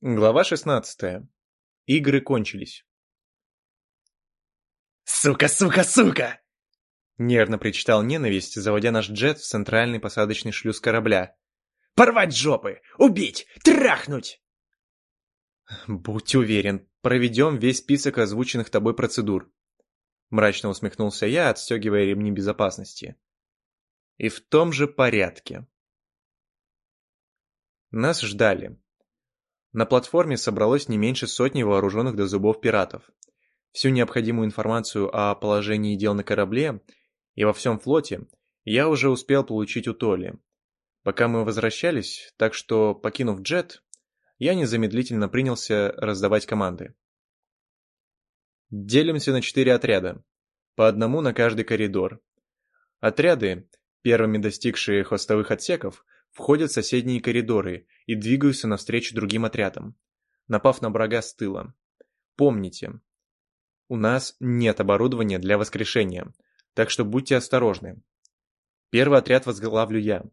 Глава 16. Игры кончились. «Сука, сука, сука!» Нервно причитал ненависть, заводя наш джет в центральный посадочный шлюз корабля. «Порвать жопы! Убить! Трахнуть!» «Будь уверен, проведем весь список озвученных тобой процедур», мрачно усмехнулся я, отстегивая ремни безопасности. «И в том же порядке». Нас ждали. На платформе собралось не меньше сотни вооруженных до зубов пиратов. Всю необходимую информацию о положении дел на корабле и во всем флоте я уже успел получить у Толи. Пока мы возвращались, так что, покинув джет, я незамедлительно принялся раздавать команды. Делимся на четыре отряда, по одному на каждый коридор. Отряды, первыми достигшие хвостовых отсеков, входят в соседние коридоры и двигаются навстречу другим отрядам, напав на врага с тыла. Помните, у нас нет оборудования для воскрешения, так что будьте осторожны. Первый отряд возглавлю я.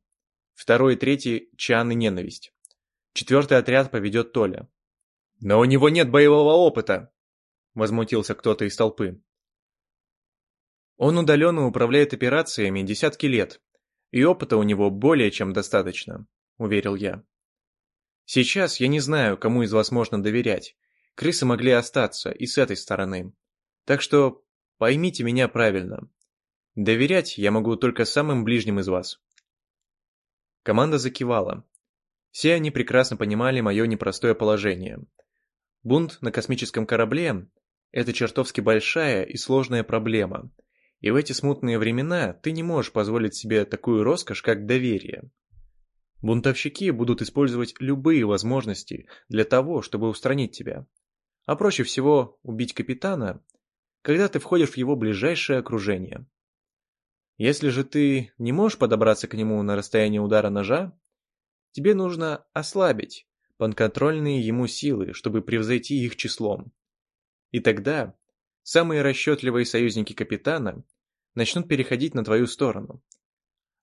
Второй и третий – Чан и Ненависть. Четвертый отряд поведет Толя. «Но у него нет боевого опыта!» – возмутился кто-то из толпы. Он удаленно управляет операциями десятки лет и опыта у него более чем достаточно», — уверил я. «Сейчас я не знаю, кому из вас можно доверять. Крысы могли остаться и с этой стороны. Так что поймите меня правильно. Доверять я могу только самым ближним из вас». Команда закивала. Все они прекрасно понимали мое непростое положение. Бунт на космическом корабле – это чертовски большая и сложная проблема – и в эти смутные времена ты не можешь позволить себе такую роскошь, как доверие. Бунтовщики будут использовать любые возможности для того, чтобы устранить тебя. А проще всего убить капитана, когда ты входишь в его ближайшее окружение. Если же ты не можешь подобраться к нему на расстояние удара ножа, тебе нужно ослабить подконтрольные ему силы, чтобы превзойти их числом. И тогда самые расчетливые союзники капитана начнут переходить на твою сторону.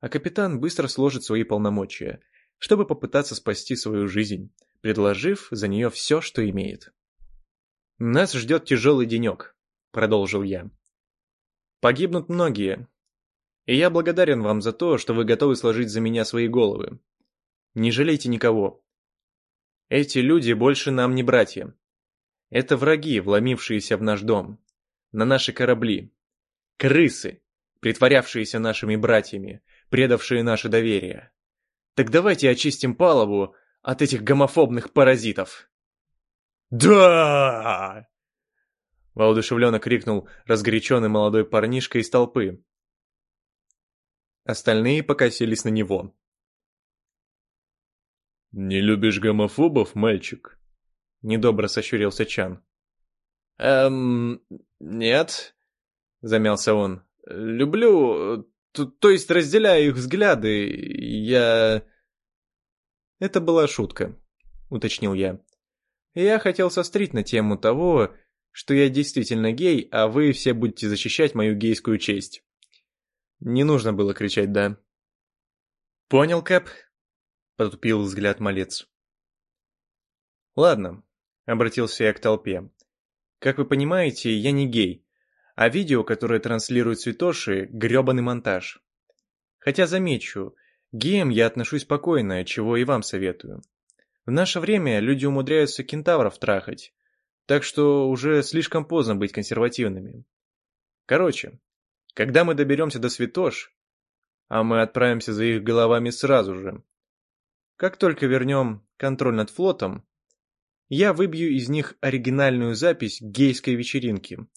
А капитан быстро сложит свои полномочия, чтобы попытаться спасти свою жизнь, предложив за нее все, что имеет. «Нас ждет тяжелый денек», — продолжил я. «Погибнут многие, и я благодарен вам за то, что вы готовы сложить за меня свои головы. Не жалейте никого. Эти люди больше нам не братья. Это враги, вломившиеся в наш дом, на наши корабли. Крысы, притворявшиеся нашими братьями, предавшие наше доверие. Так давайте очистим палубу от этих гомофобных паразитов. «Да!» Воодушевленно крикнул разгоряченный молодой парнишка из толпы. Остальные покосились на него. «Не любишь гомофобов, мальчик?» Недобро сощурился Чан. «Эм, нет», — замялся он. Люблю, то, то есть разделяю их взгляды, я... Это была шутка, уточнил я. Я хотел сострить на тему того, что я действительно гей, а вы все будете защищать мою гейскую честь. Не нужно было кричать «да». «Понял, Кэп?» — потупил взгляд малец. «Ладно», — обратился я к толпе. «Как вы понимаете, я не гей, а видео, которое транслирует Святоши, грёбаный монтаж. Хотя замечу, геям я отношусь спокойно, чего и вам советую. В наше время люди умудряются кентавров трахать, так что уже слишком поздно быть консервативными. Короче, когда мы доберемся до Святош, а мы отправимся за их головами сразу же, как только вернем контроль над флотом, я выбью из них оригинальную запись гейской вечеринки –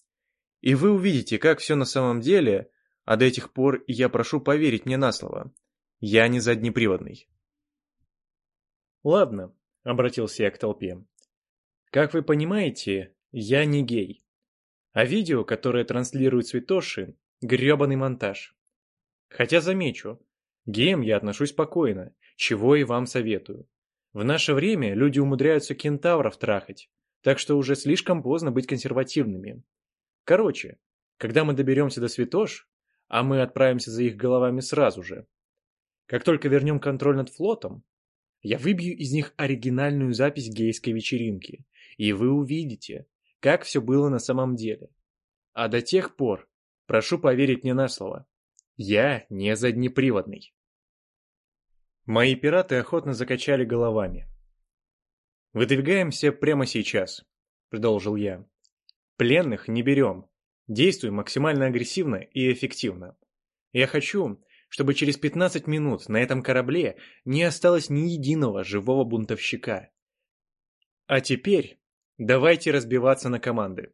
и вы увидите, как все на самом деле, а до этих пор я прошу поверить мне на слово. Я не заднеприводный. Ладно, обратился я к толпе. Как вы понимаете, я не гей. А видео, которое транслирует Святоши, гребаный монтаж. Хотя замечу, геям я отношусь спокойно, чего и вам советую. В наше время люди умудряются кентавров трахать, так что уже слишком поздно быть консервативными. Короче, когда мы доберемся до Святош, а мы отправимся за их головами сразу же, как только вернем контроль над флотом, Я выбью из них оригинальную запись гейской вечеринки, и вы увидите, как все было на самом деле. А до тех пор, прошу поверить мне на слово, я не заднеприводный. Мои пираты охотно закачали головами. «Выдвигаемся прямо сейчас», — продолжил я. «Пленных не берем. Действуй максимально агрессивно и эффективно. Я хочу, чтобы через 15 минут на этом корабле не осталось ни единого живого бунтовщика. А теперь давайте разбиваться на команды.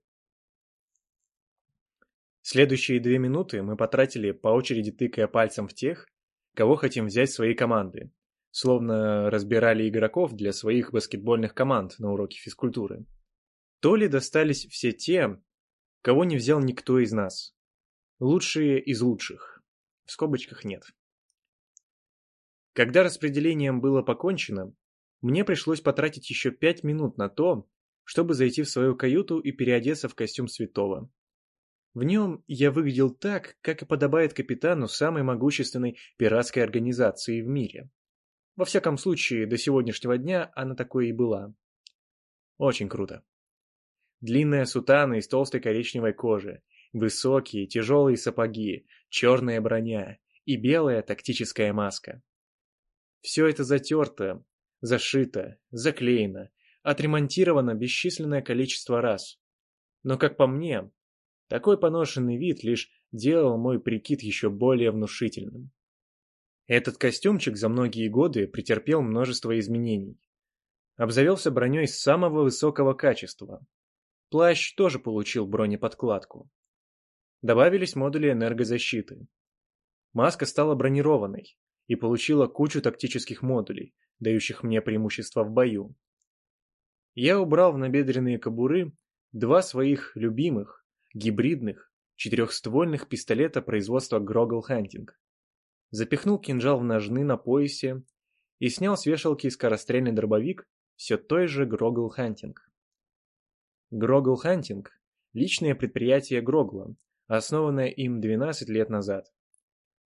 Следующие две минуты мы потратили по очереди тыкая пальцем в тех, кого хотим взять в свои команды, словно разбирали игроков для своих баскетбольных команд на уроке физкультуры. То ли достались все те, кого не взял никто из нас. Лучшие из лучших. В скобочках нет. Когда распределением было покончено, мне пришлось потратить еще пять минут на то, чтобы зайти в свою каюту и переодеться в костюм святого. В нем я выглядел так, как и подобает капитану самой могущественной пиратской организации в мире. Во всяком случае, до сегодняшнего дня она такой и была. Очень круто. Длинная сутана из толстой коричневой кожи, высокие тяжелые сапоги, черная броня и белая тактическая маска. Все это затерто, зашито, заклеено, отремонтировано бесчисленное количество раз. Но, как по мне, такой поношенный вид лишь делал мой прикид еще более внушительным. Этот костюмчик за многие годы претерпел множество изменений. Обзавелся броней самого высокого качества. Плащ тоже получил бронеподкладку. Добавились модули энергозащиты. Маска стала бронированной и получила кучу тактических модулей, дающих мне преимущество в бою. Я убрал в набедренные кобуры два своих любимых, гибридных, четырехствольных пистолета производства Groggle Hunting. Запихнул кинжал в ножны на поясе и снял с вешалки скорострельный дробовик все той же Groggle Hunting. Groggle Hunting – личное предприятие Грогла, основанное им 12 лет назад.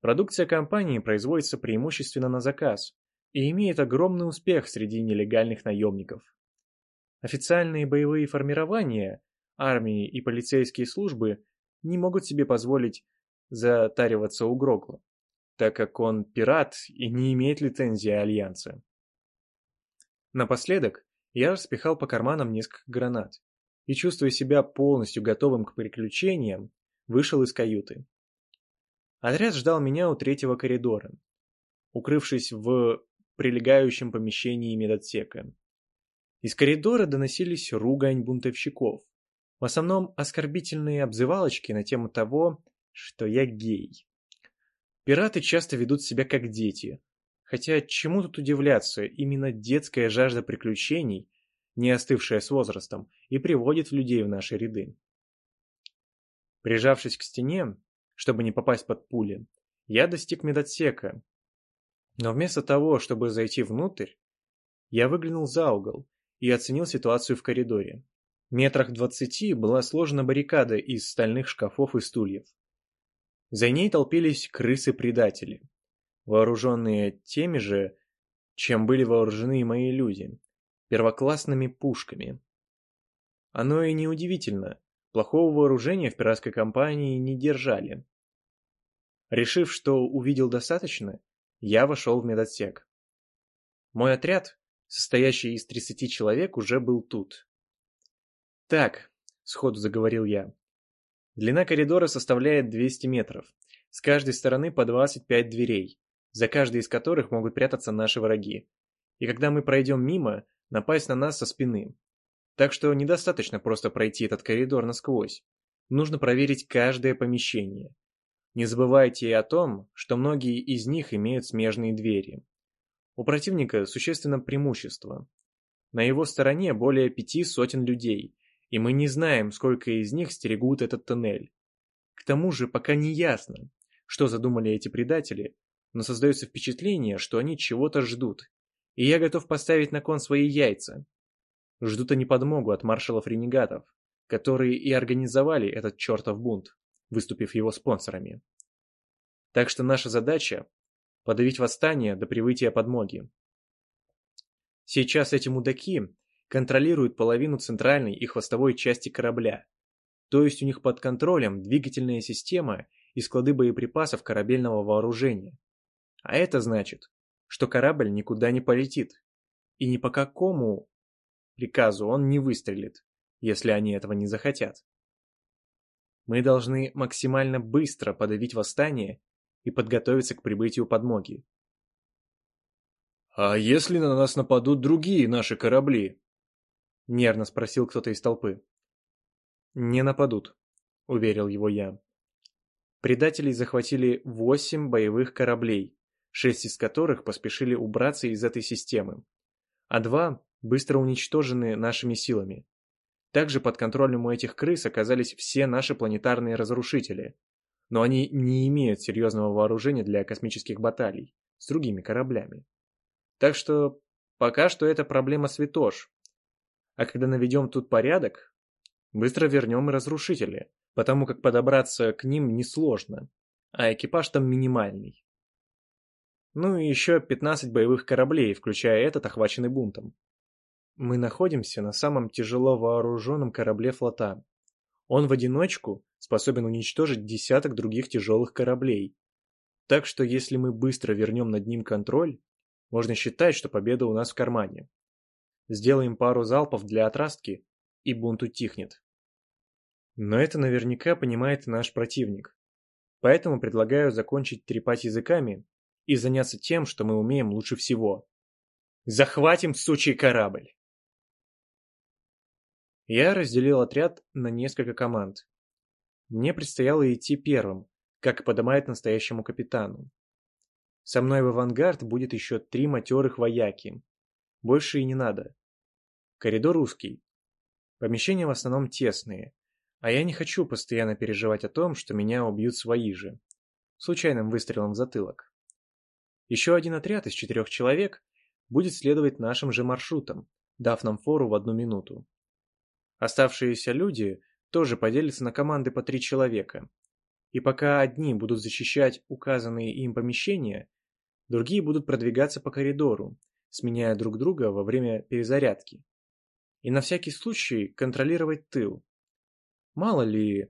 Продукция компании производится преимущественно на заказ и имеет огромный успех среди нелегальных наемников. Официальные боевые формирования армии и полицейские службы не могут себе позволить затариваться у Грогла, так как он пират и не имеет лицензии Альянса. Напоследок я распихал по карманам несколько гранат и, чувствуя себя полностью готовым к приключениям, вышел из каюты. Отряд ждал меня у третьего коридора, укрывшись в прилегающем помещении медотсека. Из коридора доносились ругань бунтовщиков, в основном оскорбительные обзывалочки на тему того, что я гей. Пираты часто ведут себя как дети. Хотя чему тут удивляться, именно детская жажда приключений, не остывшая с возрастом, и приводит людей в наши ряды. Прижавшись к стене, чтобы не попасть под пули, я достиг медотсека. Но вместо того, чтобы зайти внутрь, я выглянул за угол и оценил ситуацию в коридоре метрах двадцати была сложена баррикада из стальных шкафов и стульев. За ней толпились крысы-предатели, вооруженные теми же, чем были вооружены мои люди, первоклассными пушками. Оно и неудивительно, плохого вооружения в пиратской компании не держали. Решив, что увидел достаточно, я вошел в медотсек. Мой отряд, состоящий из 30 человек, уже был тут. «Так», — сходу заговорил я. «Длина коридора составляет 200 метров. С каждой стороны по 25 дверей, за каждой из которых могут прятаться наши враги. И когда мы пройдем мимо, напасть на нас со спины. Так что недостаточно просто пройти этот коридор насквозь. Нужно проверить каждое помещение. Не забывайте и о том, что многие из них имеют смежные двери. У противника существенно преимущество. На его стороне более пяти сотен людей, и мы не знаем, сколько из них стерегут этот тоннель. К тому же пока не ясно, что задумали эти предатели, но создается впечатление, что они чего-то ждут, и я готов поставить на кон свои яйца. Ждут они подмогу от маршалов-ренегатов, которые и организовали этот чертов бунт, выступив его спонсорами. Так что наша задача – подавить восстание до прибытия подмоги. Сейчас эти мудаки контролируют половину центральной и хвостовой части корабля. То есть у них под контролем двигательная система и склады боеприпасов корабельного вооружения. А это значит, что корабль никуда не полетит. И ни по какому приказу он не выстрелит, если они этого не захотят. Мы должны максимально быстро подавить восстание и подготовиться к прибытию подмоги. «А если на нас нападут другие наши корабли?» — нервно спросил кто-то из толпы. «Не нападут», — уверил его я. Предателей захватили восемь боевых кораблей, шесть из которых поспешили убраться из этой системы, а два быстро уничтожены нашими силами. Также под контролем у этих крыс оказались все наши планетарные разрушители, но они не имеют серьезного вооружения для космических баталий с другими кораблями. Так что пока что это проблема святош. А когда наведем тут порядок, быстро вернем и разрушители, потому как подобраться к ним несложно, а экипаж там минимальный. Ну и еще 15 боевых кораблей, включая этот, охваченный бунтом. Мы находимся на самом тяжело вооруженном корабле флота. Он в одиночку способен уничтожить десяток других тяжелых кораблей. Так что если мы быстро вернем над ним контроль, можно считать, что победа у нас в кармане. Сделаем пару залпов для отрастки, и бунт утихнет. Но это наверняка понимает наш противник. Поэтому предлагаю закончить трепать языками и заняться тем, что мы умеем лучше всего. Захватим сучий корабль! Я разделил отряд на несколько команд. Мне предстояло идти первым, как и подобает настоящему капитану. Со мной в авангард будет еще три матерых вояки. Больше и не надо. Коридор узкий. Помещения в основном тесные, а я не хочу постоянно переживать о том, что меня убьют свои же. Случайным выстрелом в затылок. Еще один отряд из четырех человек будет следовать нашим же маршрутам, дав нам фору в одну минуту. Оставшиеся люди тоже поделятся на команды по три человека. И пока одни будут защищать указанные им помещения, другие будут продвигаться по коридору, сменяя друг друга во время перезарядки. И на всякий случай контролировать тыл. Мало ли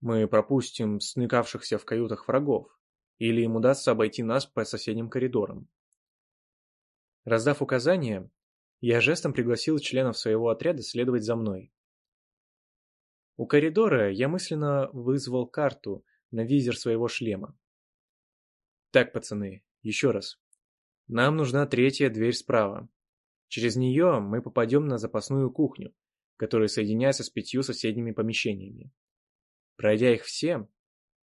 мы пропустим сныкавшихся в каютах врагов, или им удастся обойти нас по соседним коридорам. Раздав указания, я жестом пригласил членов своего отряда следовать за мной. У коридора я мысленно вызвал карту на визер своего шлема. Так, пацаны, еще раз. Нам нужна третья дверь справа. Через нее мы попадем на запасную кухню, которая соединяется с пятью соседними помещениями. Пройдя их все,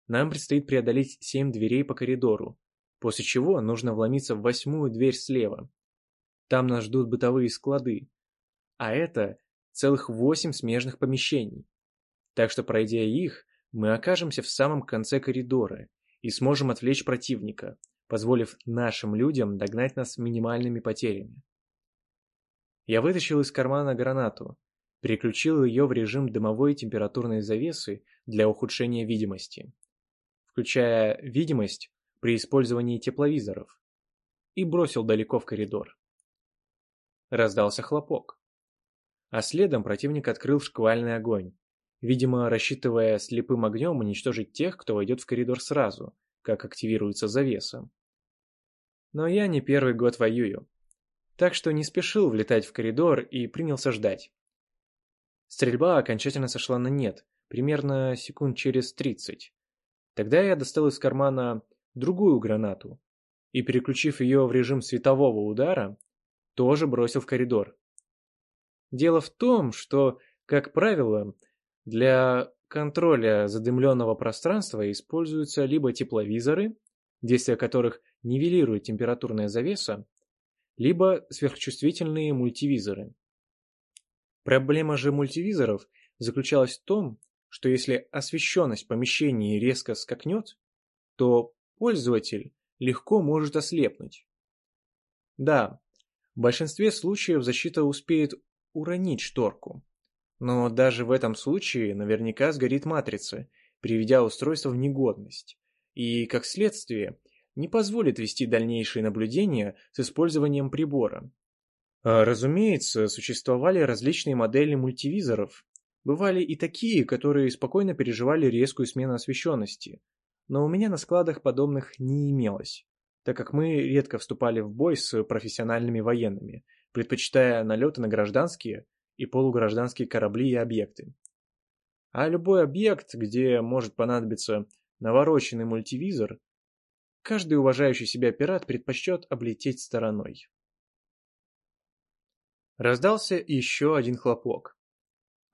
нам предстоит преодолеть семь дверей по коридору, после чего нужно вломиться в восьмую дверь слева. Там нас ждут бытовые склады, а это целых восемь смежных помещений. Так что, пройдя их, мы окажемся в самом конце коридора и сможем отвлечь противника, позволив нашим людям догнать нас минимальными потерями. Я вытащил из кармана гранату, переключил ее в режим дымовой температурной завесы для ухудшения видимости, включая видимость при использовании тепловизоров, и бросил далеко в коридор. Раздался хлопок. А следом противник открыл шквальный огонь, видимо, рассчитывая слепым огнем уничтожить тех, кто войдет в коридор сразу, как активируется завеса. Но я не первый год воюю, так что не спешил влетать в коридор и принялся ждать. Стрельба окончательно сошла на нет, примерно секунд через тридцать. Тогда я достал из кармана другую гранату и, переключив ее в режим светового удара, тоже бросил в коридор. Дело в том, что, как правило, для контроля задымленного пространства используются либо тепловизоры, действие которых нивелирует температурная завеса, либо сверхчувствительные мультивизоры. Проблема же мультивизоров заключалась в том, что если освещенность помещения резко скакнет, то пользователь легко может ослепнуть. Да, в большинстве случаев защита успеет уронить шторку, но даже в этом случае наверняка сгорит матрица, приведя устройство в негодность, и, как следствие, не позволит вести дальнейшие наблюдения с использованием прибора. А, разумеется, существовали различные модели мультивизоров. Бывали и такие, которые спокойно переживали резкую смену освещенности. Но у меня на складах подобных не имелось, так как мы редко вступали в бой с профессиональными военными, предпочитая налеты на гражданские и полугражданские корабли и объекты. А любой объект, где может понадобиться навороченный мультивизор, каждый уважающий себя пират предпочтет облететь стороной. Раздался еще один хлопок.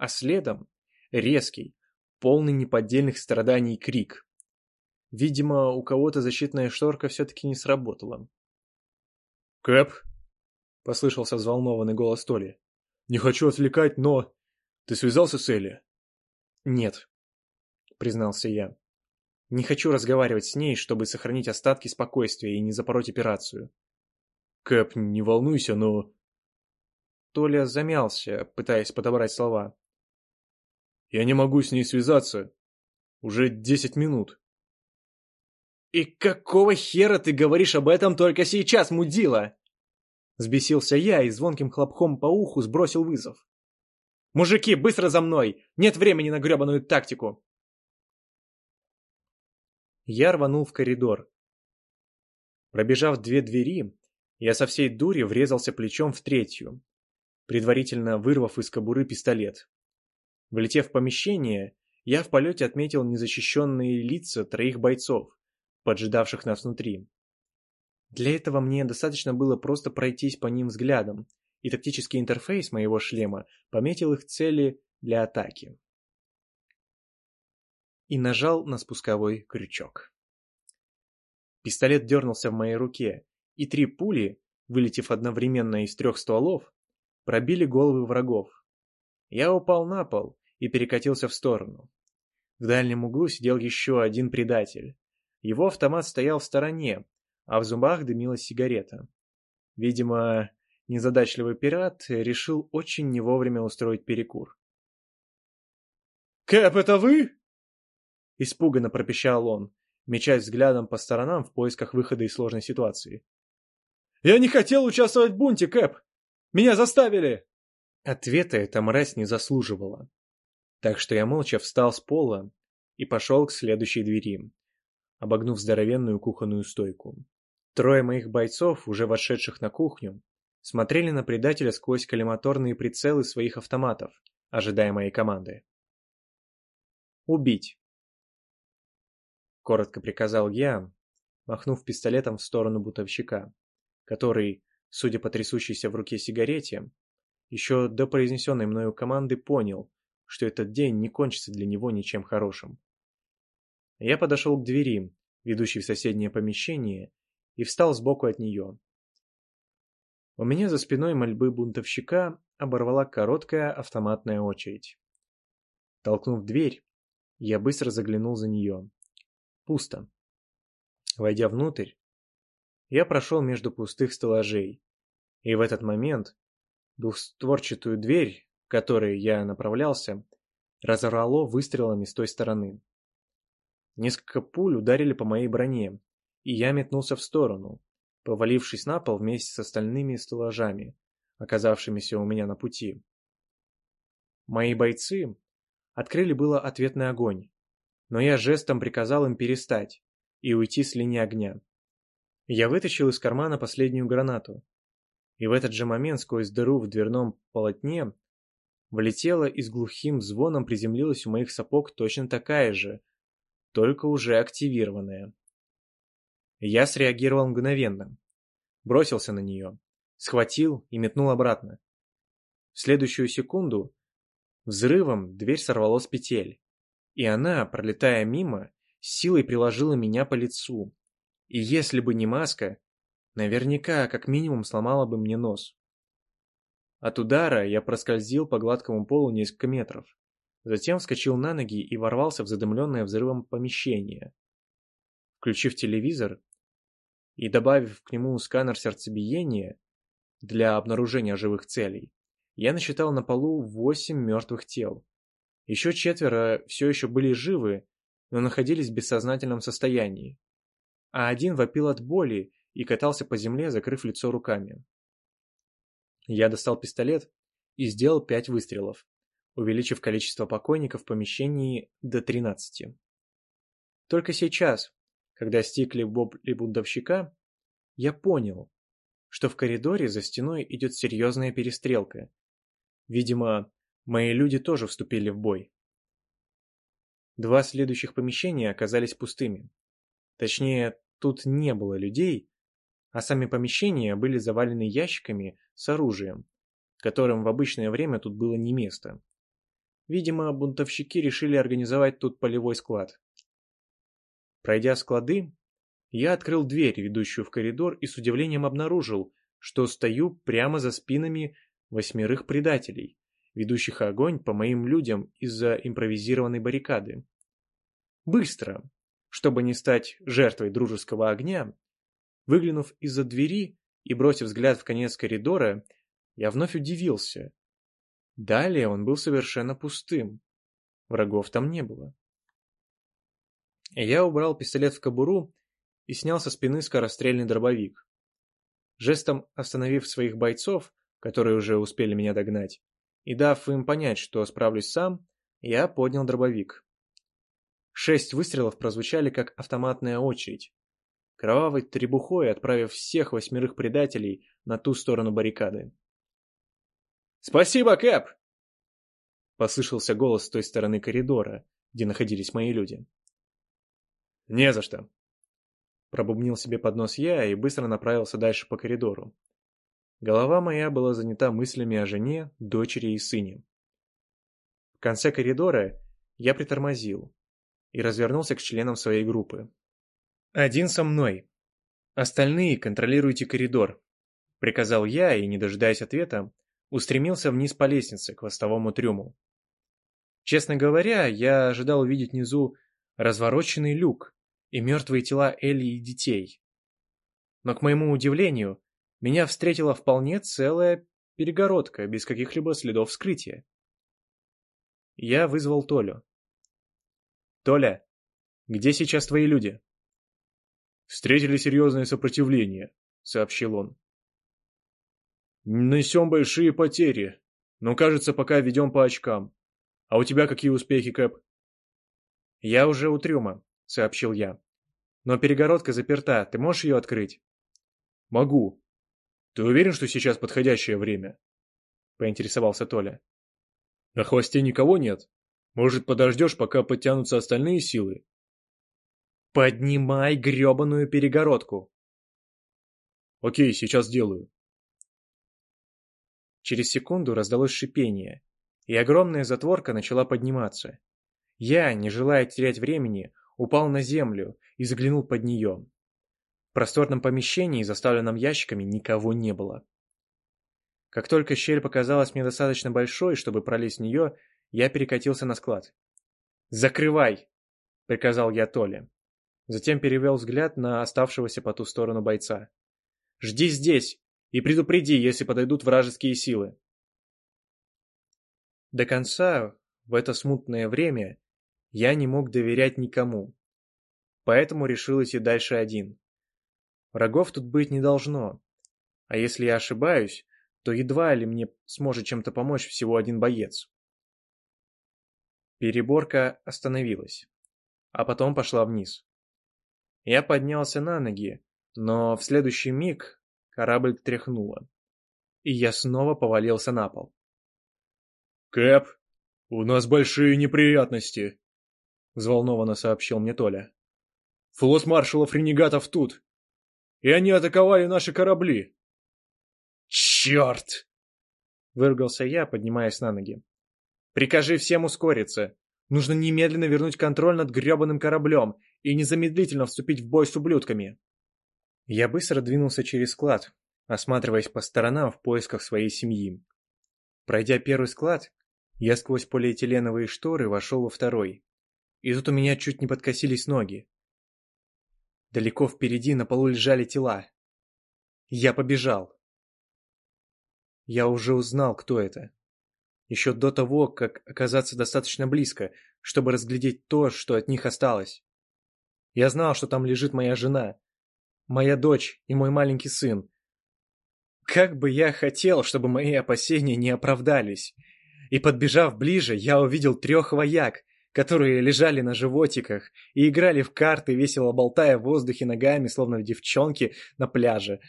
А следом резкий, полный неподдельных страданий крик. Видимо, у кого-то защитная шторка все-таки не сработала. «Кэп!» — послышался взволнованный голос Толи. «Не хочу отвлекать, но... Ты связался с Элли?» «Нет», — признался я. «Не хочу разговаривать с ней, чтобы сохранить остатки спокойствия и не запороть операцию». «Кэп, не волнуйся, но...» Толя замялся, пытаясь подобрать слова. «Я не могу с ней связаться. Уже десять минут». «И какого хера ты говоришь об этом только сейчас, мудила?» Сбесился я и звонким хлопком по уху сбросил вызов. «Мужики, быстро за мной! Нет времени на гребаную тактику!» Я рванул в коридор. Пробежав две двери, я со всей дури врезался плечом в третью, предварительно вырвав из кобуры пистолет. Влетев в помещение, я в полете отметил незащищенные лица троих бойцов, поджидавших нас внутри. Для этого мне достаточно было просто пройтись по ним взглядом, и тактический интерфейс моего шлема пометил их цели для атаки. И нажал на спусковой крючок. Пистолет дернулся в моей руке, и три пули, вылетев одновременно из трех стволов, пробили головы врагов. Я упал на пол и перекатился в сторону. В дальнем углу сидел еще один предатель. Его автомат стоял в стороне, а в зубах дымилась сигарета. Видимо, незадачливый пират решил очень не вовремя устроить перекур. «Кэп, это вы?» Испуганно пропищал он, мечась взглядом по сторонам в поисках выхода из сложной ситуации. «Я не хотел участвовать в бунте, Кэп! Меня заставили!» Ответа эта мразь не заслуживала. Так что я молча встал с пола и пошел к следующей двери, обогнув здоровенную кухонную стойку. Трое моих бойцов, уже вошедших на кухню, смотрели на предателя сквозь коллиматорные прицелы своих автоматов, ожидая моей команды. «Убить!» Коротко приказал я, махнув пистолетом в сторону бутовщика, который, судя по трясущейся в руке сигарете, еще до произнесенной мною команды понял, что этот день не кончится для него ничем хорошим. Я подошел к двери, ведущей в соседнее помещение, и встал сбоку от нее. У меня за спиной мольбы бунтовщика оборвала короткая автоматная очередь. Толкнув дверь, я быстро заглянул за нее. Пусто. Войдя внутрь, я прошел между пустых стеллажей, и в этот момент двухстворчатую дверь, которой я направлялся, разорвало выстрелами с той стороны. Несколько пуль ударили по моей броне, и я метнулся в сторону, повалившись на пол вместе с остальными стеллажами, оказавшимися у меня на пути. Мои бойцы открыли было ответный огонь, но я жестом приказал им перестать и уйти с линии огня. Я вытащил из кармана последнюю гранату. И в этот же момент сквозь дыру в дверном полотне влетела и с глухим звоном приземлилась у моих сапог точно такая же, только уже активированная. Я среагировал мгновенно. Бросился на нее, схватил и метнул обратно. В следующую секунду взрывом дверь сорвало с петель, и она, пролетая мимо, силой приложила меня по лицу, и если бы не маска, наверняка как минимум сломала бы мне нос. От удара я проскользил по гладкому полу несколько метров. Затем вскочил на ноги и ворвался в задымленное взрывом помещение. Включив телевизор и добавив к нему сканер сердцебиения для обнаружения живых целей, я насчитал на полу восемь мертвых тел. Еще четверо все еще были живы, но находились в бессознательном состоянии а один вопил от боли и катался по земле, закрыв лицо руками. Я достал пистолет и сделал пять выстрелов, увеличив количество покойников в помещении до 13. Только сейчас, когда стикли бобли бунтовщика, я понял, что в коридоре за стеной идет серьезная перестрелка. Видимо, мои люди тоже вступили в бой. Два следующих помещения оказались пустыми. Точнее, тут не было людей, а сами помещения были завалены ящиками с оружием, которым в обычное время тут было не место. Видимо, бунтовщики решили организовать тут полевой склад. Пройдя склады, я открыл дверь, ведущую в коридор, и с удивлением обнаружил, что стою прямо за спинами восьмерых предателей, ведущих огонь по моим людям из-за импровизированной баррикады. Быстро, чтобы не стать жертвой дружеского огня, выглянув из-за двери и бросив взгляд в конец коридора, я вновь удивился. Далее он был совершенно пустым. Врагов там не было. Я убрал пистолет в кобуру и снял со спины скорострельный дробовик. Жестом остановив своих бойцов, которые уже успели меня догнать, и дав им понять, что справлюсь сам, я поднял дробовик. Шесть выстрелов прозвучали как автоматная очередь, кровавой требухой отправив всех восьмерых предателей на ту сторону баррикады. «Спасибо, Кэп!» Послышался голос с той стороны коридора, где находились мои люди. «Не за что!» Пробубнил себе под нос я и быстро направился дальше по коридору. Голова моя была занята мыслями о жене, дочери и сыне. В конце коридора я притормозил и развернулся к членам своей группы. «Один со мной. Остальные контролируйте коридор», — приказал я и, не дожидаясь ответа, устремился вниз по лестнице к хвостовому трюму. Честно говоря, я ожидал увидеть внизу развороченный люк, и мертвые тела Элли и детей. Но, к моему удивлению, меня встретила вполне целая перегородка, без каких-либо следов вскрытия. Я вызвал Толю. «Толя, где сейчас твои люди?» «Встретили серьезное сопротивление», — сообщил он. «Несем большие потери, но, кажется, пока ведем по очкам. А у тебя какие успехи, Кэп?» «Я уже у трюма сообщил я. «Но перегородка заперта, ты можешь ее открыть?» «Могу. Ты уверен, что сейчас подходящее время?» Поинтересовался Толя. «На хвосте никого нет? Может, подождешь, пока подтянутся остальные силы?» «Поднимай гребаную перегородку!» «Окей, сейчас делаю». Через секунду раздалось шипение, и огромная затворка начала подниматься. Я, не желая терять времени, упал на землю и заглянул под нее. В просторном помещении, заставленном ящиками, никого не было. Как только щель показалась мне достаточно большой, чтобы пролезть в нее, я перекатился на склад. «Закрывай!» — приказал я Толе. Затем перевел взгляд на оставшегося по ту сторону бойца. «Жди здесь и предупреди, если подойдут вражеские силы». До конца, в это смутное время, я не мог доверять никому. Поэтому решил идти дальше один. Врагов тут быть не должно. А если я ошибаюсь, то едва ли мне сможет чем-то помочь всего один боец. Переборка остановилась, а потом пошла вниз. Я поднялся на ноги, но в следующий миг корабль тряхнуло, и я снова повалился на пол. «Кэп, у нас большие неприятности», — взволнованно сообщил мне Толя. «Флот маршалов-ренегатов тут, и они атаковали наши корабли». «Черт!» — выругался я, поднимаясь на ноги. «Прикажи всем ускориться. Нужно немедленно вернуть контроль над гребаным кораблем и незамедлительно вступить в бой с ублюдками». Я быстро двинулся через склад, осматриваясь по сторонам в поисках своей семьи. Пройдя первый склад, я сквозь полиэтиленовые шторы вошел во второй и тут у меня чуть не подкосились ноги. Далеко впереди на полу лежали тела. Я побежал. Я уже узнал, кто это. Еще до того, как оказаться достаточно близко, чтобы разглядеть то, что от них осталось. Я знал, что там лежит моя жена, моя дочь и мой маленький сын. Как бы я хотел, чтобы мои опасения не оправдались. И подбежав ближе, я увидел трех вояк, которые лежали на животиках и играли в карты, весело болтая в воздухе ногами, словно девчонки на пляже.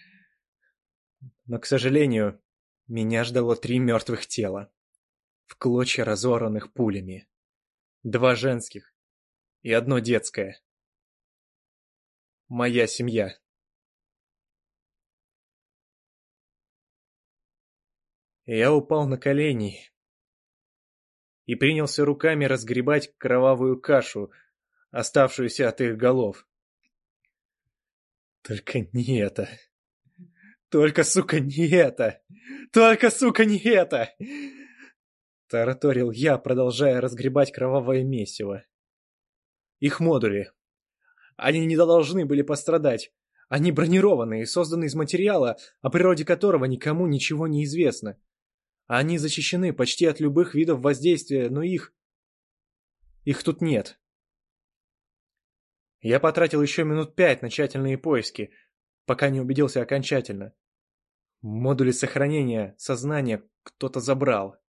Но, к сожалению, меня ждало три мертвых тела. В клочья разорванных пулями. Два женских и одно детское. Моя семья. Я упал на колени и принялся руками разгребать кровавую кашу, оставшуюся от их голов. Только не это. Только, сука, не это! Только, сука, не это! Тараторил я, продолжая разгребать кровавое месиво. Их модули. Они не должны были пострадать. Они бронированные, созданы из материала, о природе которого никому ничего не известно. Они защищены почти от любых видов воздействия, но их... Их тут нет. Я потратил еще минут пять на тщательные поиски, пока не убедился окончательно. Модули сохранения сознания кто-то забрал.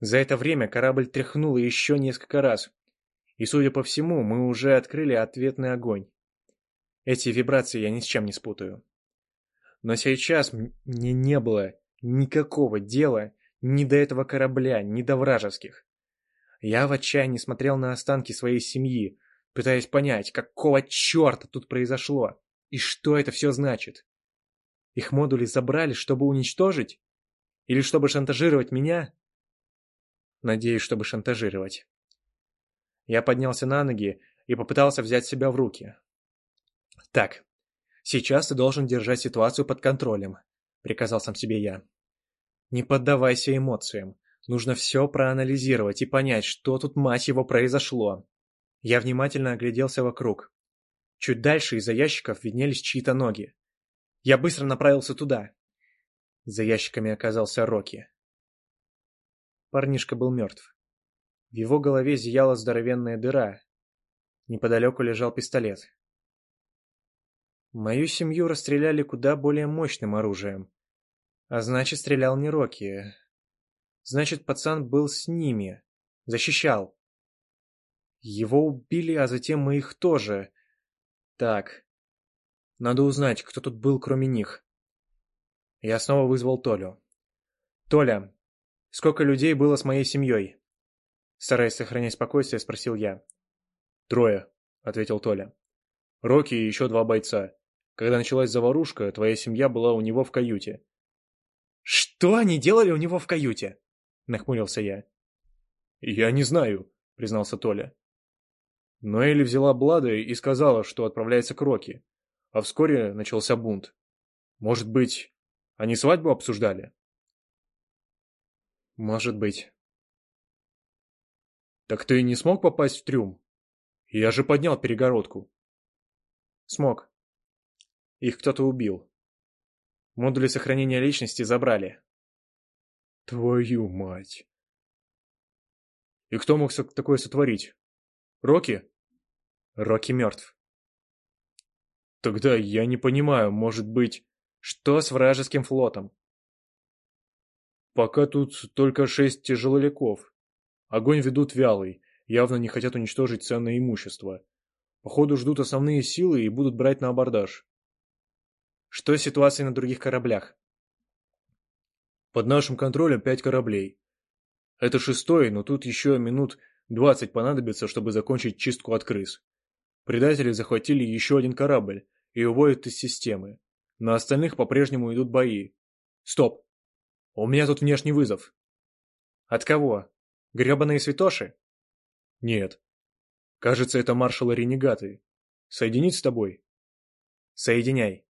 За это время корабль тряхнул еще несколько раз. И, судя по всему, мы уже открыли ответный огонь. Эти вибрации я ни с чем не спутаю. Но сейчас мне не было никакого дела ни до этого корабля, ни до вражеских. Я в отчаянии смотрел на останки своей семьи, пытаясь понять, какого черта тут произошло, и что это все значит. Их модули забрали, чтобы уничтожить? Или чтобы шантажировать меня? Надеюсь, чтобы шантажировать. Я поднялся на ноги и попытался взять себя в руки. «Так, сейчас ты должен держать ситуацию под контролем», — приказал сам себе я. «Не поддавайся эмоциям. Нужно все проанализировать и понять, что тут, мать его, произошло». Я внимательно огляделся вокруг. Чуть дальше из-за ящиков виднелись чьи-то ноги. Я быстро направился туда. За ящиками оказался Рокки. Парнишка был мертв. В его голове зияла здоровенная дыра. Неподалеку лежал пистолет. Мою семью расстреляли куда более мощным оружием. А значит, стрелял не Рокки. Значит, пацан был с ними. Защищал. Его убили, а затем мы их тоже. Так. Надо узнать, кто тут был, кроме них. Я снова вызвал Толю. «Толя, Сколько людей было с моей семьей?» Стараясь сохранять спокойствие, спросил я. «Трое», — ответил Толя. «Рокки и еще два бойца. Когда началась заварушка, твоя семья была у него в каюте». «Что они делали у него в каюте?» — нахмурился я. «Я не знаю», — признался Толя. Но Элли взяла Блада и сказала, что отправляется к Рокки, а вскоре начался бунт. Может быть, они свадьбу обсуждали? Может быть. Так ты не смог попасть в трюм? Я же поднял перегородку. Смог. Их кто-то убил. Модули сохранения личности забрали. Твою мать. И кто мог такое сотворить? Рокки? Рокки мертв. Тогда я не понимаю, может быть, что с вражеским флотом? Пока тут только шесть тяжеловиков. Огонь ведут вялый, явно не хотят уничтожить ценное имущество. Походу ждут основные силы и будут брать на абордаж. Что с ситуацией на других кораблях? Под нашим контролем пять кораблей. Это шестой, но тут еще минут двадцать понадобится, чтобы закончить чистку от крыс. Предатели захватили еще один корабль и уводят из системы. На остальных по-прежнему идут бои. Стоп! У меня тут внешний вызов. От кого? Гребаные святоши? Нет. Кажется, это маршалы-ренегаты. Соединить с тобой? Соединяй.